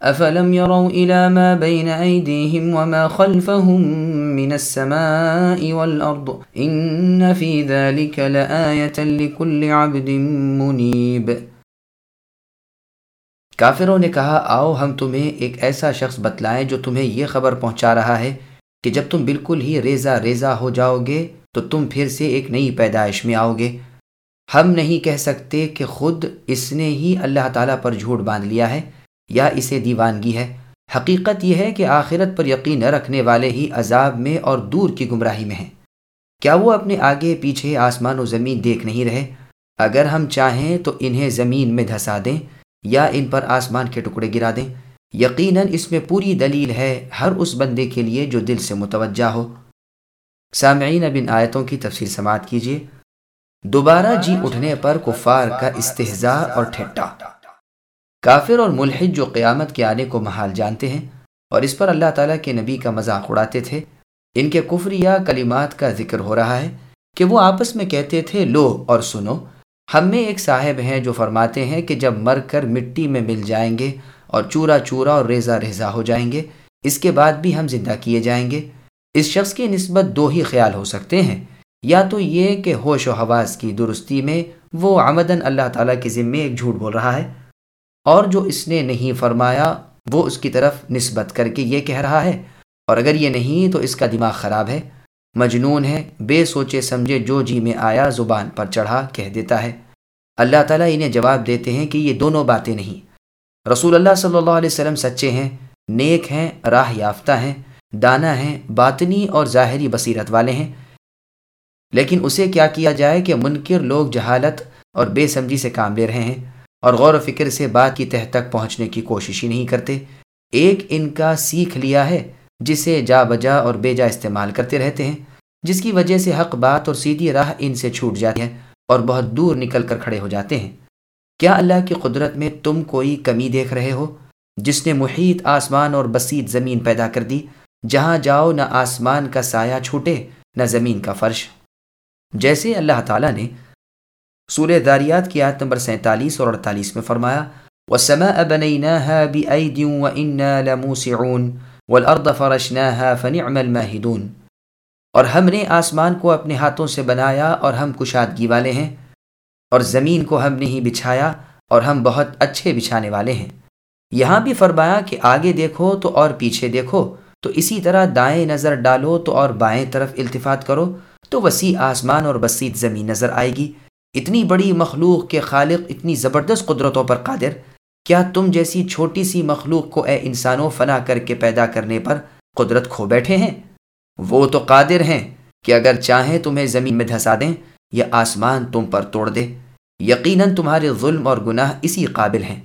افلم يروا الى ما بين ايديهم وما خلفهم من السماء والارض ان في ذلك لايه لكل عبد منيب۔ کافروں نے کہا، آؤ ہم تمہیں ایک ایسا شخص بتلائیں جو تمہیں یہ خبر پہنچا رہا ہے کہ جب تم بالکل ہی ریزہ ریزہ ہو جاؤ گے تو تم پھر سے ایک نئی پیدائش میں آؤ گے۔ ہم نہیں کہہ سکتے کہ خود اس نے ہی اللہ تعالیٰ پر جھوٹ باندھ لیا ہے۔ یا اسے دیوانگی ہے۔ حقیقت یہ ہے کہ آخرت پر یقین نہ رکھنے والے ہی عذاب میں اور دور کی گمراہی میں ہیں۔ کیا وہ اپنے آگے پیچھے آسمان و زمین دیکھ نہیں رہے؟ اگر ہم چاہیں تو انہیں زمین میں دھسا دیں یا ان پر آسمان کے ٹکڑے گرا دیں۔ یقیناً اس میں پوری دلیل ہے ہر اس بندے کے لیے جو دل سے متوجہ ہو۔ سامعین، اب ان آیتوں کی تفصیل سماعت کیجیے۔ دوبارہ جی اٹھنے پر کفار کا استحضاء اور ٹھٹا کافر اور ملحد جو قیامت کے آنے کو محال جانتے ہیں اور اس پر اللہ تعالیٰ کے نبی کا مذاق اڑاتے تھے، ان کے کفر یا کلمات کا ذکر ہو رہا ہے کہ وہ آپس میں کہتے تھے، لو اور سنو، ہم میں ایک صاحب ہیں جو فرماتے ہیں کہ جب مر کر مٹی میں مل جائیں گے اور چورا چورا اور ریزہ ریزہ ہو جائیں گے، اس کے بعد بھی ہم زندہ کیے جائیں گے۔ اس شخص کی نسبت دو ہی خیال ہو سکتے ہیں۔ یا تو یہ کہ ہوش و حواس کی درستی میں وہ آمدن اللہ تعالیٰ کے ذمے ایک جھوٹ بول رہا ہے اور جو اس نے نہیں فرمایا، وہ اس کی طرف نسبت کر کے یہ کہہ رہا ہے۔ اور اگر یہ نہیں، تو اس کا دماغ خراب ہے۔ مجنون ہے، بے سوچے سمجھے جو جی میں آیا، زبان پر چڑھا کہہ دیتا ہے۔ اللہ تعالیٰ انہیں جواب دیتے ہیں کہ یہ دونوں باتیں نہیں۔ رسول اللہ صلی اللہ علیہ وسلم سچے ہیں، نیک ہیں، راہ یافتہ ہیں، دانا ہیں، باطنی اور ظاہری بصیرت والے ہیں۔ لیکن اسے کیا کیا جائے کہ منکر لوگ جہالت اور بے سمجھی سے کام لے رہے ہیں؟ اور غور و فکر سے بات کی تہ تک پہنچنے کی کوشش ہی نہیں کرتے۔ ایک ان کا سیکھ لیا ہے، جسے جا بجا اور بے جا استعمال کرتے رہتے ہیں، جس کی وجہ سے حق بات اور سیدھی راہ ان سے چھوٹ جاتی ہے اور بہت دور نکل کر کھڑے ہو جاتے ہیں۔ کیا اللہ کی قدرت میں تم کوئی کمی دیکھ رہے ہو؟ جس نے محیط، آسمان اور بسیط زمین پیدا کر دی، جہاں جاؤ نہ آسمان کا سایہ چھوٹے، نہ زمین کا فرش۔ جیسے اللہ تعالیٰ نے سورہ داریات کی آیت نمبر سینتالیس اور اڑتالیس میں فرمایا، وَالسَّمَاءَ بَنَيْنَاهَا بِأَيْدٍ وَإِنَّا لَمُوسِعُونَ وَالْأَرْضَ فَرَشْنَاهَا فَنِعْمَ الْمَاهِدُونَ۔ اور ہم نے آسمان کو اپنے ہاتھوں سے بنایا اور ہم کشادگی والے ہیں۔ اور زمین کو ہم نے ہی بچھایا اور ہم بہت اچھے بچھانے والے ہیں۔ یہاں بھی فرمایا کہ آگے دیکھو تو اور پیچھے دیکھو۔ تو اسی طرح دائیں نظر ڈالو تو اور بائیں طرف التفات کرو۔ تو وسیع آسمان اور بسیط زمین نظر آئے گی۔ اتنی بڑی مخلوق کے خالق اتنی زبردست قدرتوں پر قادر، کیا تم جیسی چھوٹی سی مخلوق کو اے انسانوں فنا کر کے پیدا کرنے پر قدرت کھو بیٹھے ہیں؟ وہ تو قادر ہیں کہ اگر چاہیں تمہیں زمین میں دھسا دیں یا آسمان تم پر توڑ دے، یقیناً تمہارے ظلم اور گناہ اسی قابل ہیں۔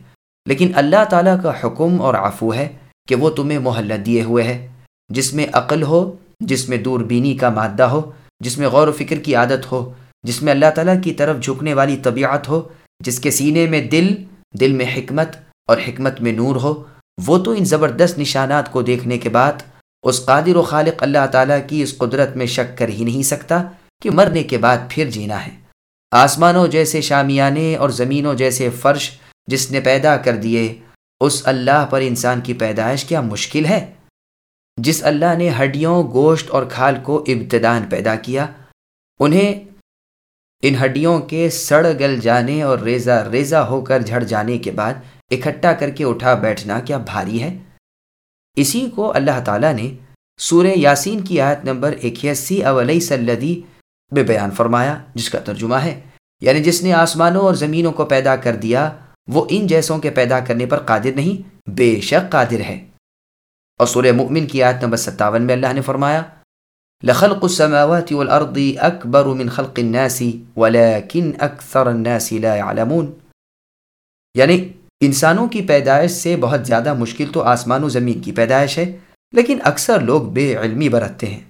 لیکن اللہ تعالیٰ کا حکم اور عفو ہے کہ وہ تمہیں محلت دیے ہوئے ہے، جس میں عقل ہو، جس میں دور بینی کا مادہ ہو، جس میں غور و فکر کی عادت ہو جس میں اللہ تعالیٰ کی طرف جھکنے والی طبیعت ہو، جس کے سینے میں دل دل میں حکمت اور حکمت میں نور ہو، وہ تو ان زبردست نشانات کو دیکھنے کے بعد اس قادر و خالق اللہ تعالیٰ کی اس قدرت میں شک کر ہی نہیں سکتا کہ مرنے کے بعد پھر جینا ہے۔ آسمانوں جیسے شامیانے اور زمینوں جیسے فرش جس نے پیدا کر دیے، اس اللہ پر انسان کی پیدائش کیا مشکل ہے؟ جس اللہ نے ہڈیوں، گوشت اور کھال کو ابتدان پیدا کیا، انہیں ان ہڈیوں کے سڑ گل جانے اور ریزہ ریزہ ہو کر جھڑ جانے کے بعد اکٹھا کر کے اٹھا بیٹھنا کیا بھاری ہے۔ اسی کو اللہ تعالیٰ نے سورہ یاسین کی آیت نمبر اکیسی اولی سلدی میں بیان فرمایا، جس کا ترجمہ ہے۔ یعنی جس نے آسمانوں اور زمینوں کو پیدا کر دیا، وہ ان جیسوں کے پیدا کرنے پر قادر نہیں، بے شک قادر ہے۔ اور سورہ مؤمن کی آیت نمبر ستاون میں اللہ نے فرمایا لخلق السماوات والأرض أكبر من خلق الناس، ولكن أكثر الناس لا يعلمون. یعنی انسانوں کی پیدائش سے بہت زیادہ مشکل تو آسمان و زمین کی پیدائش ہے، لیکن اکثر لوگ بے علمی برتتے ہیں۔